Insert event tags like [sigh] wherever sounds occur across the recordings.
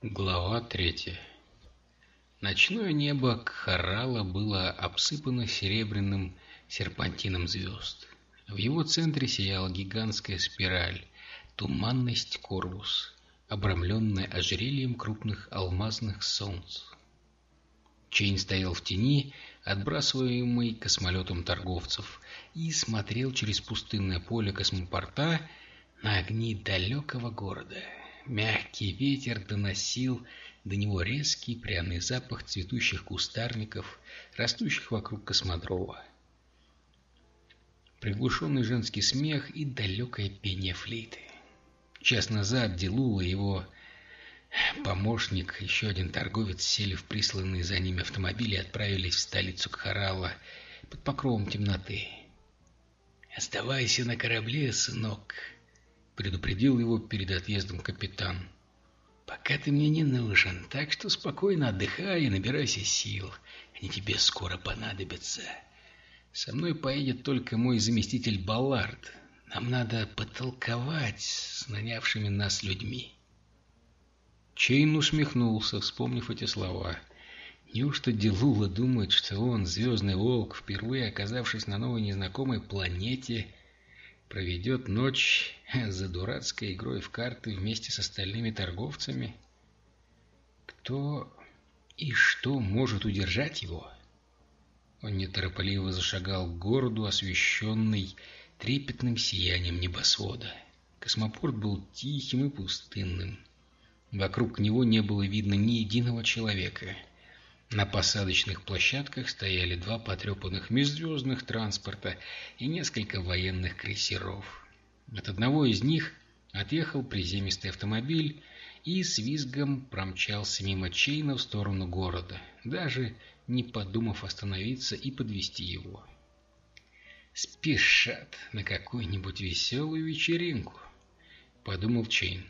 Глава третья Ночное небо Кхарала было обсыпано серебряным серпантином звезд. В его центре сияла гигантская спираль, туманность Корвус, обрамленная ожерельем крупных алмазных солнц. Чейн стоял в тени, отбрасываемый космолетом торговцев, и смотрел через пустынное поле космопорта на огни далекого города. Мягкий ветер доносил до него резкий пряный запах цветущих кустарников, растущих вокруг космодрома. Приглушенный женский смех и далекое пение флейты. Час назад Дилула и его помощник, еще один торговец, сели в присланные за ними автомобили и отправились в столицу Кхарала под покровом темноты. «Оставайся на корабле, сынок», — предупредил его перед отъездом капитан. «Пока ты мне не нужен, так что спокойно отдыхай и набирайся сил. Они тебе скоро понадобятся. Со мной поедет только мой заместитель Баллард. Нам надо потолковать с нанявшими нас людьми». Чейн усмехнулся, вспомнив эти слова. Неужто Делула думает, что он, Звездный Волк, впервые оказавшись на новой незнакомой планете, проведет ночь [laughs] за дурацкой игрой в карты вместе с остальными торговцами? Кто и что может удержать его? Он неторопливо зашагал к городу, освещенный трепетным сиянием небосвода. Космопорт был тихим и пустынным. Вокруг него не было видно ни единого человека. На посадочных площадках стояли два потрепанных межзвездных транспорта и несколько военных крейсеров. От одного из них отъехал приземистый автомобиль и с визгом промчался мимо Чейна в сторону города, даже не подумав остановиться и подвести его. «Спешат на какую-нибудь веселую вечеринку», — подумал Чейн.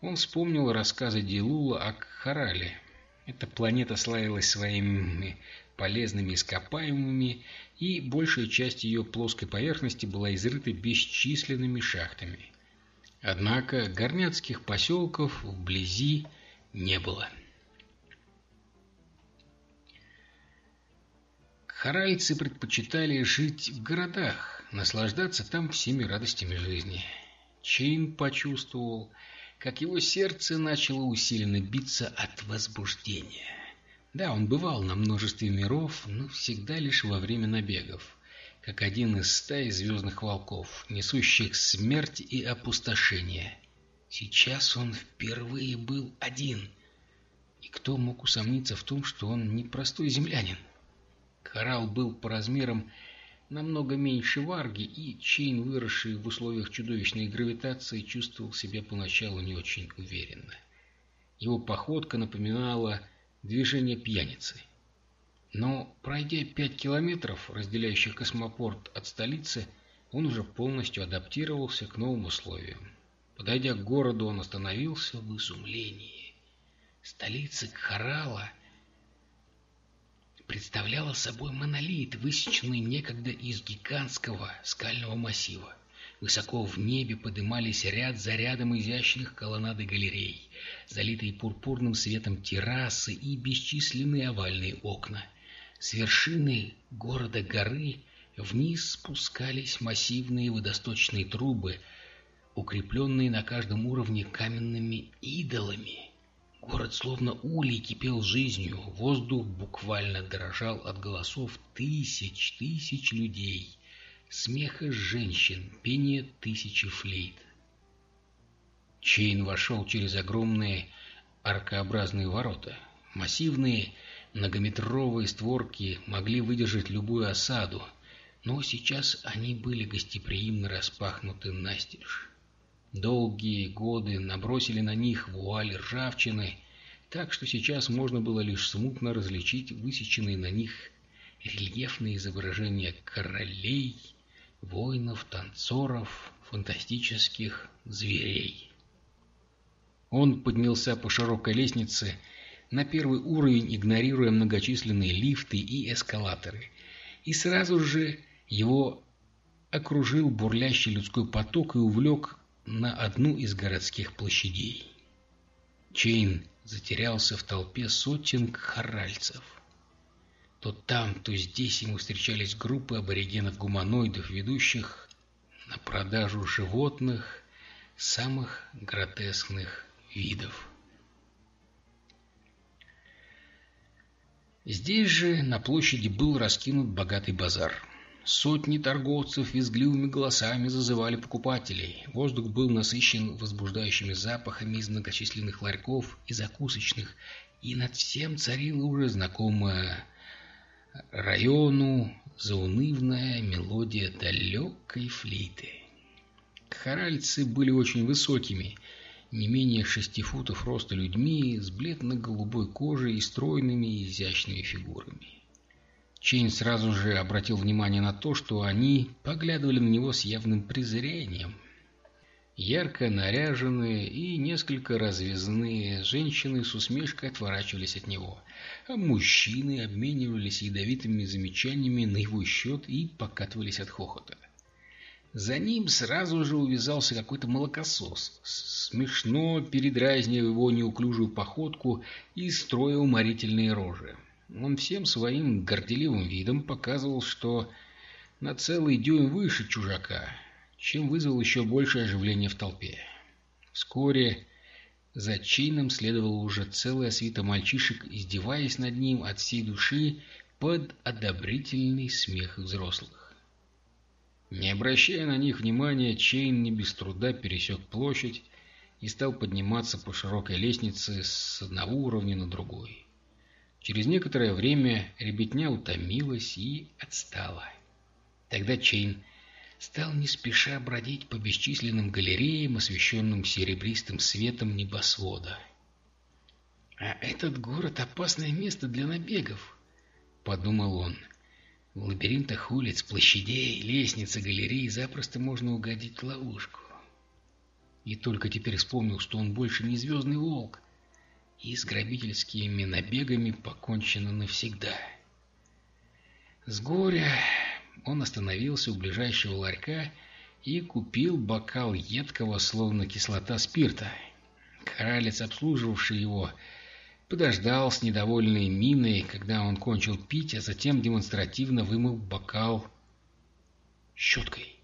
Он вспомнил рассказы Дилулло о Харале, эта планета славилась своими полезными ископаемыми, и большая часть ее плоской поверхности была изрыта бесчисленными шахтами. Однако горняцких поселков вблизи не было. Харальцы предпочитали жить в городах, наслаждаться там всеми радостями жизни. Чейн почувствовал, как его сердце начало усиленно биться от возбуждения. Да, он бывал на множестве миров, но всегда лишь во время набегов, как один из стаи звездных волков, несущих смерть и опустошение. Сейчас он впервые был один. И кто мог усомниться в том, что он не простой землянин? Коралл был по размерам намного меньше Варги, и Чейн, выросший в условиях чудовищной гравитации, чувствовал себя поначалу не очень уверенно. Его походка напоминала движение пьяницы. Но, пройдя пять километров, разделяющих космопорт от столицы, он уже полностью адаптировался к новым условиям. Подойдя к городу, он остановился в изумлении. Столица Кхарала — представляла собой монолит, высеченный некогда из гигантского скального массива. Высоко в небе подымались ряд за рядом изящных колоннад и галерей, залитые пурпурным светом террасы и бесчисленные овальные окна. С вершины города-горы вниз спускались массивные водосточные трубы, укрепленные на каждом уровне каменными идолами. Город словно улей кипел жизнью, воздух буквально дрожал от голосов тысяч, тысяч людей, смеха женщин, пения тысячи флейт. Чейн вошел через огромные аркообразные ворота. Массивные многометровые створки могли выдержать любую осаду, но сейчас они были гостеприимно распахнуты настежь. Долгие годы набросили на них вуаль ржавчины, так что сейчас можно было лишь смутно различить высеченные на них рельефные изображения королей, воинов, танцоров, фантастических зверей. Он поднялся по широкой лестнице на первый уровень, игнорируя многочисленные лифты и эскалаторы, и сразу же его окружил бурлящий людской поток и увлек на одну из городских площадей. Чейн затерялся в толпе сотен хоральцев. То там, то здесь ему встречались группы аборигенов-гуманоидов, ведущих на продажу животных самых гротескных видов. Здесь же на площади был раскинут богатый базар. Сотни торговцев визгливыми голосами зазывали покупателей. Воздух был насыщен возбуждающими запахами из многочисленных ларьков и закусочных, и над всем царила уже знакомая району заунывная мелодия далекой флейты. Хоральцы были очень высокими, не менее шести футов роста людьми, с бледно-голубой кожей и стройными изящными фигурами. Чейн сразу же обратил внимание на то, что они поглядывали на него с явным презрением. Ярко наряженные и несколько развязные женщины с усмешкой отворачивались от него, а мужчины обменивались ядовитыми замечаниями на его счет и покатывались от хохота. За ним сразу же увязался какой-то молокосос, смешно передразнив его неуклюжую походку и строя уморительные рожи. Он всем своим горделивым видом показывал, что на целый дюйм выше чужака, чем вызвал еще большее оживление в толпе. Вскоре за Чейном следовала уже целая свита мальчишек, издеваясь над ним от всей души под одобрительный смех взрослых. Не обращая на них внимания, Чейн не без труда пересек площадь и стал подниматься по широкой лестнице с одного уровня на другой. Через некоторое время ребятня утомилась и отстала. Тогда Чейн стал не спеша бродить по бесчисленным галереям, освещенным серебристым светом небосвода. «А этот город — опасное место для набегов», — подумал он. «В лабиринтах улиц, площадей, лестниц и галерей запросто можно угодить в ловушку». И только теперь вспомнил, что он больше не звездный волк, и с грабительскими набегами покончено навсегда. С горя он остановился у ближайшего ларька и купил бокал едкого, словно кислота спирта. Коралец, обслуживавший его, подождал с недовольной миной, когда он кончил пить, а затем демонстративно вымыл бокал щеткой.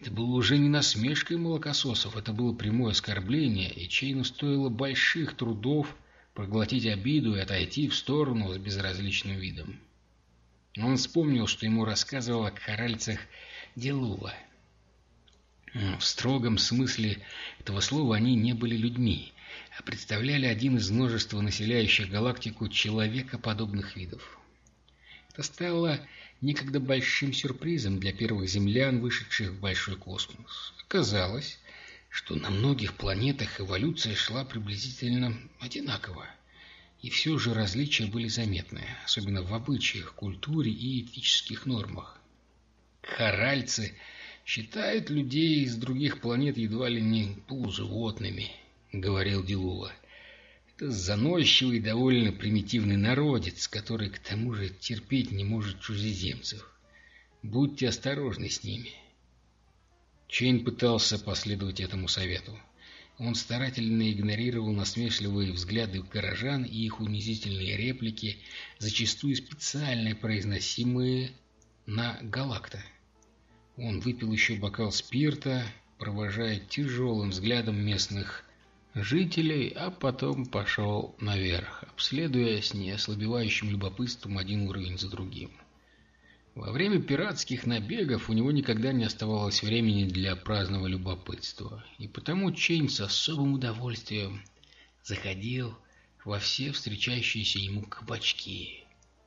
Это было уже не насмешкой молокососов, это было прямое оскорбление, и Чейну стоило больших трудов проглотить обиду и отойти в сторону с безразличным видом. Он вспомнил, что ему рассказывал о коральцах Делула. В строгом смысле этого слова они не были людьми, а представляли один из множества населяющих галактику человекоподобных видов. Это стало некогда большим сюрпризом для первых землян, вышедших в большой космос. Оказалось, что на многих планетах эволюция шла приблизительно одинаково. И все же различия были заметны, особенно в обычаях, культуре и этических нормах. Харальцы считают людей из других планет едва ли не полуживотными, говорил Дилула. Это заносчивый и довольно примитивный народец, который к тому же терпеть не может чужеземцев. Будьте осторожны с ними. Чейн пытался последовать этому совету. Он старательно игнорировал насмешливые взгляды горожан и их унизительные реплики, зачастую специально произносимые на галакта. Он выпил еще бокал спирта, провожая тяжелым взглядом местных жителей, а потом пошел наверх, обследуя с неослабевающим любопытством один уровень за другим. Во время пиратских набегов у него никогда не оставалось времени для праздного любопытства, и потому Чейн с особым удовольствием заходил во все встречающиеся ему кабачки,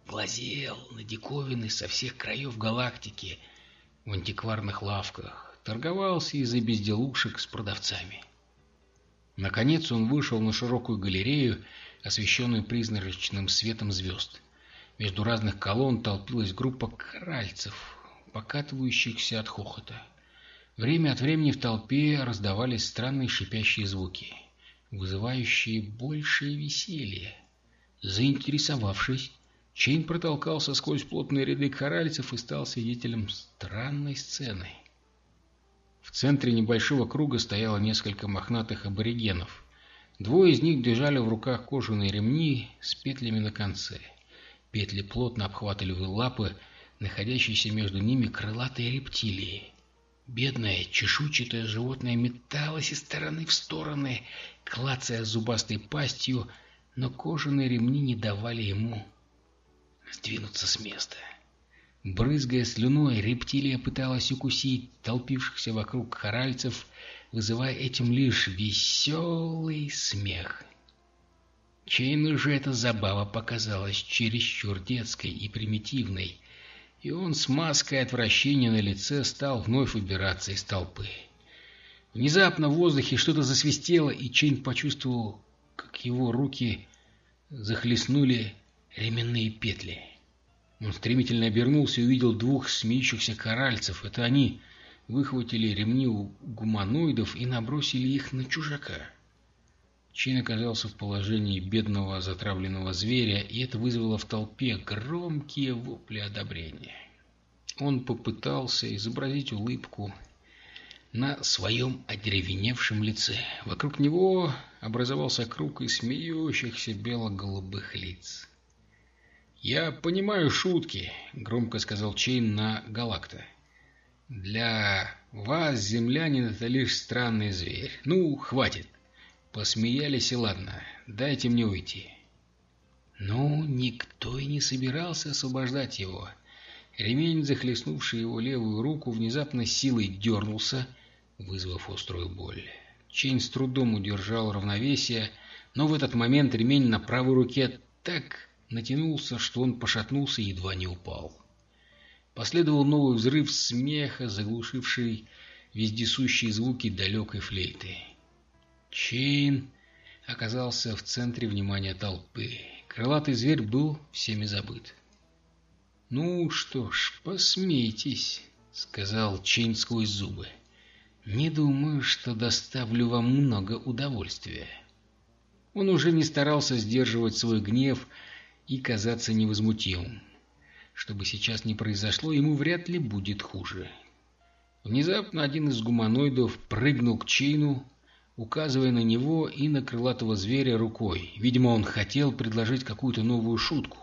глазел на диковины со всех краев галактики в антикварных лавках, торговался из-за безделушек с продавцами. Наконец он вышел на широкую галерею, освещенную призрачным светом звезд. Между разных колонн толпилась группа кральцев, покатывающихся от хохота. Время от времени в толпе раздавались странные шипящие звуки, вызывающие большее веселье. Заинтересовавшись, Чейн протолкался сквозь плотные ряды коральцев и стал свидетелем странной сцены. В центре небольшого круга стояло несколько мохнатых аборигенов, Двое из них держали в руках кожаные ремни с петлями на конце. Петли плотно обхватывали лапы, находящиеся между ними крылатые рептилии. Бедное чешуйчатое животное металось из стороны в стороны, клацая зубастой пастью, но кожаные ремни не давали ему сдвинуться с места. Брызгая слюной, рептилия пыталась укусить толпившихся вокруг хоральцев, вызывая этим лишь веселый смех. Чейну же эта забава показалась чересчур детской и примитивной, и он с маской отвращения на лице стал вновь убираться из толпы. Внезапно в воздухе что-то засвистело, и Чейн почувствовал, как его руки захлестнули ременные петли. Он стремительно обернулся и увидел двух смеющихся коральцев. Это они выхватили ремни у гуманоидов и набросили их на чужака. Чин оказался в положении бедного затравленного зверя, и это вызвало в толпе громкие вопли одобрения. Он попытался изобразить улыбку на своем одеревеневшем лице. Вокруг него образовался круг из смеющихся бело-голубых лиц. «Я понимаю шутки», — громко сказал Чейн на Галакта. «Для вас, землянин, это лишь странный зверь. Ну, хватит. Посмеялись и ладно, дайте мне уйти. Но никто и не собирался освобождать его. Ремень, захлестнувший его левую руку, внезапно силой дернулся, вызвав острую боль. Чейн с трудом удержал равновесие, но в этот момент ремень на правой руке так натянулся, что он пошатнулся и едва не упал. Последовал новый взрыв смеха, заглушивший вездесущие звуки далекой флейты. Чейн оказался в центре внимания толпы. Крылатый зверь был всеми забыт. «Ну что ж, посмейтесь», — сказал Чейн сквозь зубы. «Не думаю, что доставлю вам много удовольствия». Он уже не старался сдерживать свой гнев и казаться невозмутимым. Что бы сейчас ни произошло, ему вряд ли будет хуже. Внезапно один из гуманоидов прыгнул к Чейну, указывая на него и на крылатого зверя рукой. Видимо, он хотел предложить какую-то новую шутку.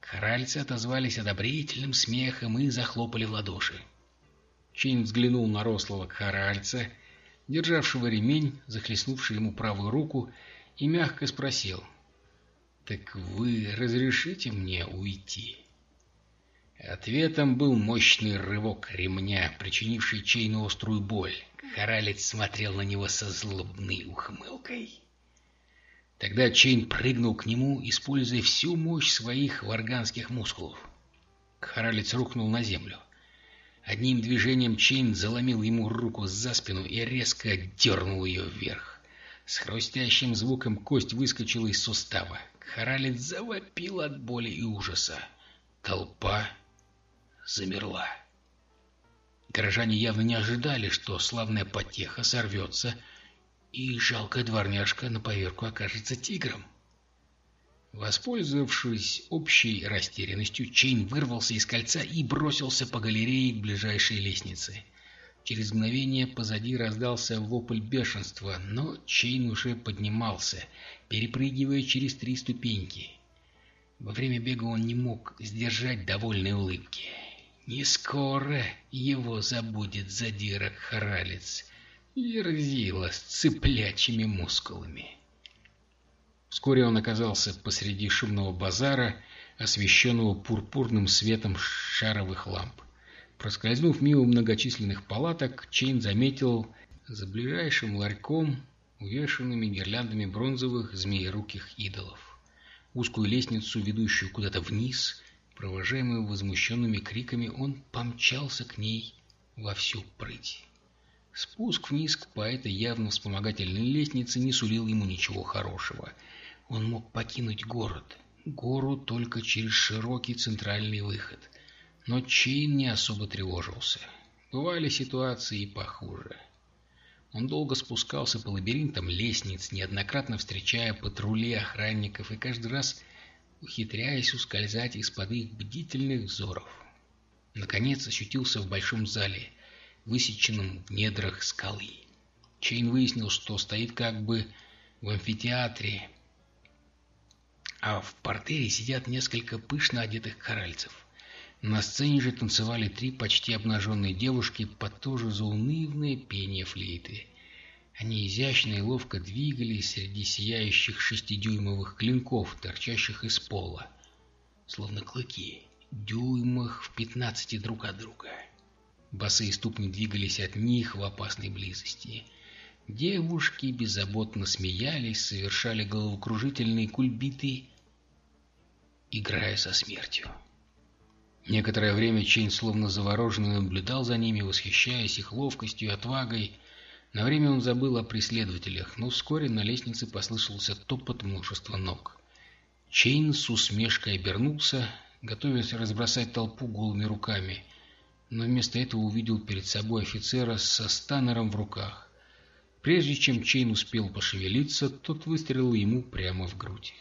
Коральцы отозвались одобрительным смехом и захлопали в ладоши. Чейн взглянул на рослого коральца, державшего ремень, захлестнувший ему правую руку, и мягко спросил. «Так вы разрешите мне уйти?» Ответом был мощный рывок ремня, причинивший Чейну острую боль. Харалец смотрел на него со злобной ухмылкой. Тогда Чейн прыгнул к нему, используя всю мощь своих варганских мускулов. Харалец рухнул на землю. Одним движением Чейн заломил ему руку за спину и резко дернул ее вверх. С хрустящим звуком кость выскочила из сустава. Харалец завопил от боли и ужаса. Толпа замерла. Горожане явно не ожидали, что славная потеха сорвется, и жалкая дворняжка на поверку окажется тигром. Воспользовавшись общей растерянностью, Чейн вырвался из кольца и бросился по галерее к ближайшей лестнице. Через мгновение позади раздался вопль бешенства, но Чейн уже поднимался, перепрыгивая через три ступеньки. Во время бега он не мог сдержать довольной улыбки. Не скоро его забудет задирок Харалец, Ерзила с цыплячьими мускулами. Вскоре он оказался посреди шумного базара, освещенного пурпурным светом шаровых ламп. Проскользнув мимо многочисленных палаток, Чейн заметил за ближайшим ларьком увешанными гирляндами бронзовых змееруких идолов. Узкую лестницу, ведущую куда-то вниз, Провожаемый возмущенными криками, он помчался к ней во всю прыть. Спуск вниз по этой явно вспомогательной лестнице не сулил ему ничего хорошего. Он мог покинуть город, гору только через широкий центральный выход. Но Чейн не особо тревожился. Бывали ситуации и похуже. Он долго спускался по лабиринтам лестниц, неоднократно встречая патрули охранников, и каждый раз ухитряясь ускользать из-под их бдительных взоров. Наконец ощутился в большом зале, высеченном в недрах скалы. Чейн выяснил, что стоит как бы в амфитеатре, а в портере сидят несколько пышно одетых коральцев. На сцене же танцевали три почти обнаженные девушки под то же заунывное пение флейты. Они изящно и ловко двигались среди сияющих шестидюймовых клинков, торчащих из пола, словно клыки, дюймах в пятнадцати друг от друга. Босые ступни двигались от них в опасной близости. Девушки беззаботно смеялись, совершали головокружительные кульбиты, играя со смертью. Некоторое время Чейн словно завороженно наблюдал за ними, восхищаясь их ловкостью и отвагой, на время он забыл о преследователях, но вскоре на лестнице послышался топот множества ног. Чейн с усмешкой обернулся, готовясь разбросать толпу голыми руками, но вместо этого увидел перед собой офицера со станнером в руках. Прежде чем Чейн успел пошевелиться, тот выстрелил ему прямо в грудь.